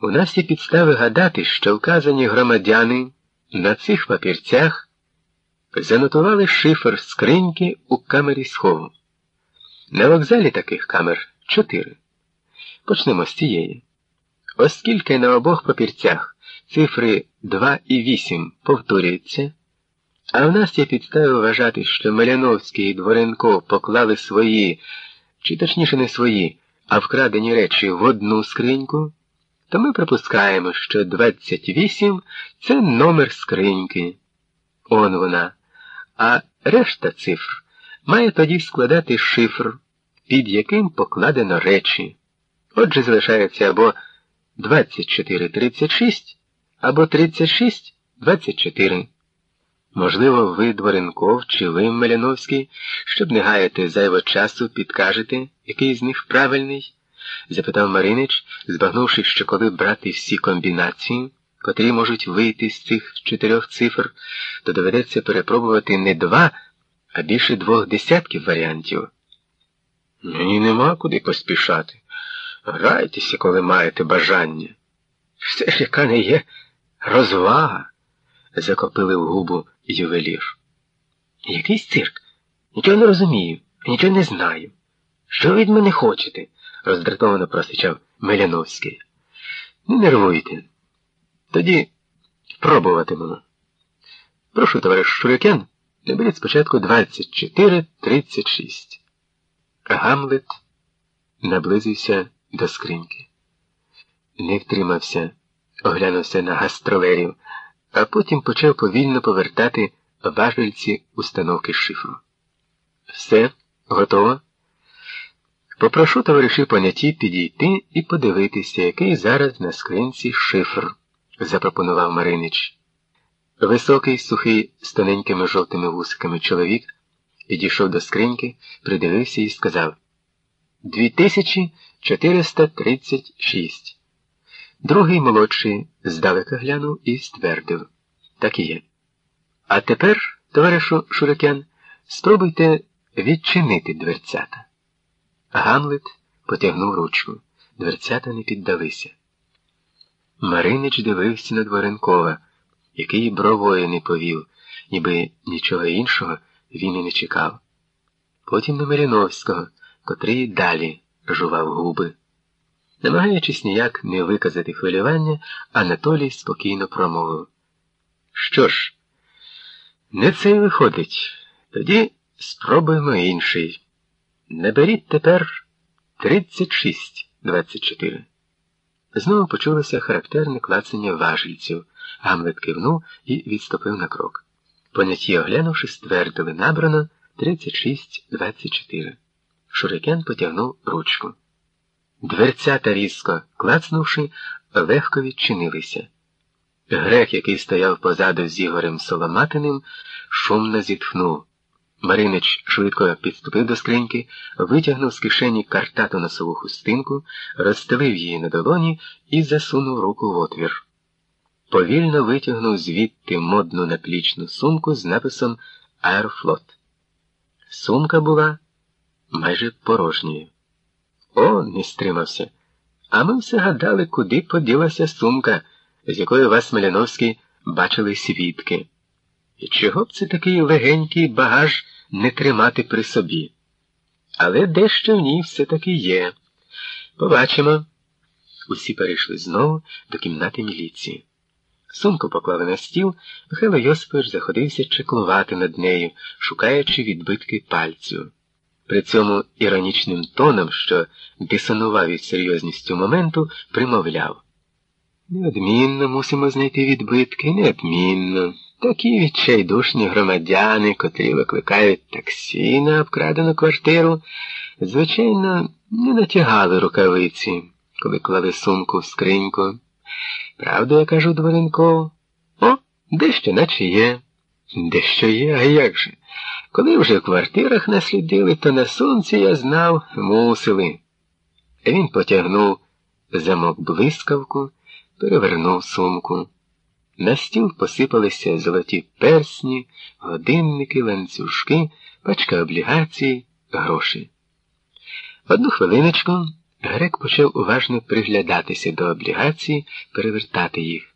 У нас є підстави гадати, що вказані громадяни на цих папірцях занотували шифр скриньки у камері схову. На вокзалі таких камер чотири. Почнемо з цієї. Оскільки на обох папірцях цифри 2 і 8 повторюються, а в нас є підстави вважати, що Маляновський і Дворенко поклали свої, чи точніше не свої, а вкрадені речі в одну скриньку, то ми припускаємо, що 28 це номер скриньки. Он вона. А решта цифр має тоді складати шифр, під яким покладено речі. Отже, залишається або 2436, або 36-24. Можливо, ви, Дворенков, чи ви, Меляновський, щоб не гаяти зайво часу, підкажете, який з них правильний? Запитав Маринич, збагнувши, що коли брати всі комбінації, котрі можуть вийти з цих чотирьох цифр, то доведеться перепробувати не два, а більше двох десятків варіантів. Мені нема куди поспішати. Грайтеся, коли маєте бажання. Все ж яка не є розвага, закопили в губу ювелір. Якийсь цирк? Нічого не розумію, нічого не знаю. Що від мене хочете? Роздратовано просичав Меляновський. Не нервуйте. Тоді пробуватимемо. Прошу, товариш Шурякен, наберіть спочатку 24-36. Гамлет наблизився до скриньки. Не втримався, оглянувся на гастролерів, а потім почав повільно повертати важельці установки шифру. Все, готово? Попрошу товариші поняті підійти і подивитися, який зараз на скринці шифр, запропонував Маринич. Високий, сухий, з тоненькими жовтими вусиками чоловік підійшов до скриньки, придивився і сказав 2436. Другий молодший здалека глянув і ствердив. Так і є. А тепер, товаришу Шуракян, спробуйте відчинити дверцята. Гамлет потягнув ручку. Дверцята не піддалися. Маринич дивився на Дворенкова, який бровою не повів, ніби нічого іншого він і не чекав. Потім на Маріновського, котрий далі жував губи. Намагаючись ніяк не виказати хвилювання, Анатолій спокійно промовив. Що ж, не це й виходить. Тоді спробуємо інший. Наберіть тепер 36-24. Знову почулося характерне клацання важільців. Гамлет кивнув і відступив на крок. Поняті, оглянувши, ствердили набрано 36-24. Шурикен потягнув ручку. Дверцята різко клацнувши, легко відчинилися. Грек, який стояв позаду з Ігорем Соломатиним, шумно зітхнув. Маринич швидко підступив до скриньки, витягнув з кишені картату носову хустинку, розстелив її на долоні і засунув руку в отвір. Повільно витягнув звідти модну наплічну сумку з написом Аерфлот. Сумка була майже порожньою. О, не стримався. А ми все гадали, куди поділася сумка, з якої вас Смоляновський бачили свідки. І чого б це такий легенький багаж не тримати при собі? Але дещо в ній все-таки є. Побачимо. Усі перейшли знову до кімнати міліції. Сумку поклали на стіл, Михайло Йосипович заходився чеклувати над нею, шукаючи відбитки пальцю. При цьому іронічним тоном, що дисонував із серйозністю моменту, примовляв. Неодмінно мусимо знайти відбитки, неодмінно. Такі відчайдушні громадяни, котрі викликають таксі на обкрадену квартиру, звичайно, не натягали рукавиці, коли клали сумку в скриньку. Правду я кажу Дворенков? О, дещо наче є. Дещо є, а як же? Коли вже в квартирах наслідили, то на сонці я знав, мусили. Він потягнув замок блискавку, перевернув сумку. На стіл посипалися золоті персні, годинники, ланцюжки, пачка облігацій, гроші. Одну хвилиночку Грек почав уважно приглядатися до облігацій, перевертати їх.